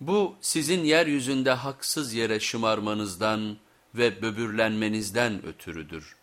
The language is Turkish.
Bu sizin yeryüzünde haksız yere şımarmanızdan ve böbürlenmenizden ötürüdür.